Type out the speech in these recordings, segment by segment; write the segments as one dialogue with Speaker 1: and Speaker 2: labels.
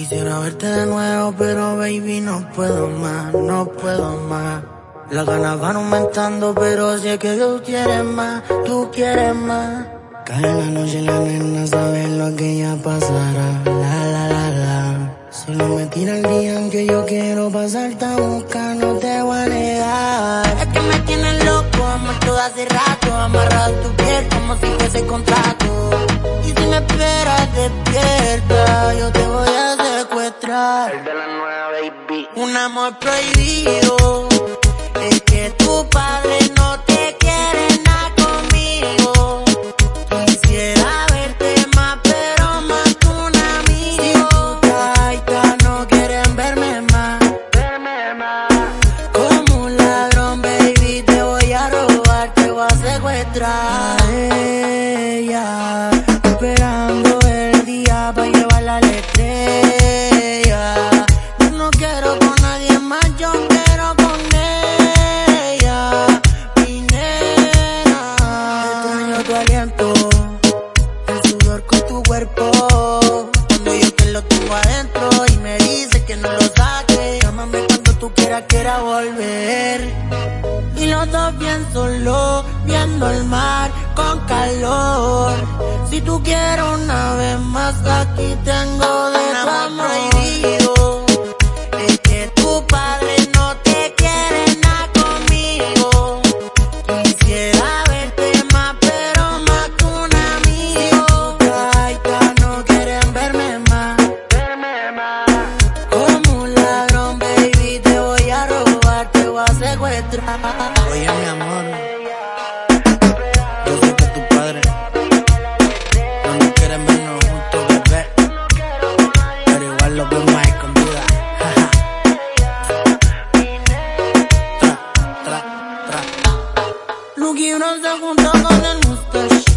Speaker 1: Quisiera verte de nuevo, pero baby no puedo más, no puedo más. Las ganas van aumentando, pero sé que tú quieres más, tú quieres más. Cae la noche la nena sabe lo que ya pasará, la la la la. Solo me tira el día en que yo quiero pasarte a buscar, no te voy a negar. Es que me tienes loco, todo hace rato, amarrado a tu piel como si fuese contrato. Y si me esperas despierta, amor prohibido. Es que tu padre no te quiere nada conmigo. Quisiera verte más, pero más que un amigo. Taita, no quieren verme más.
Speaker 2: Verme más.
Speaker 1: Como un ladrón, baby, te voy a robar, te voy a secuestrar. Ella, Cuando yo te lo tengo adentro y me dice que no lo saque. Llámame cuando tú quieras, quiera volver. Y los dos bien solos, viendo el mar con calor. Si tú quieres una vez más, aquí tengo Oye, mi amor, yo sé que tu padre no nos quiere vernos juntos, bebé. Pero igual lo vemos ahí con vida. Tra, tra, tra. Lucky Bron se juntó con el mustache.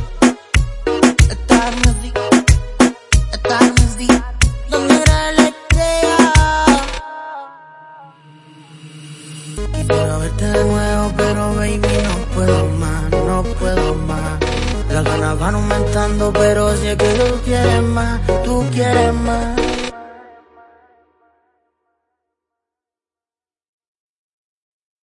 Speaker 1: Verte de nuevo, pero baby no puedo más, no puedo más. Las ganas van aumentando, pero sé que tú quieres más, tú quieres más.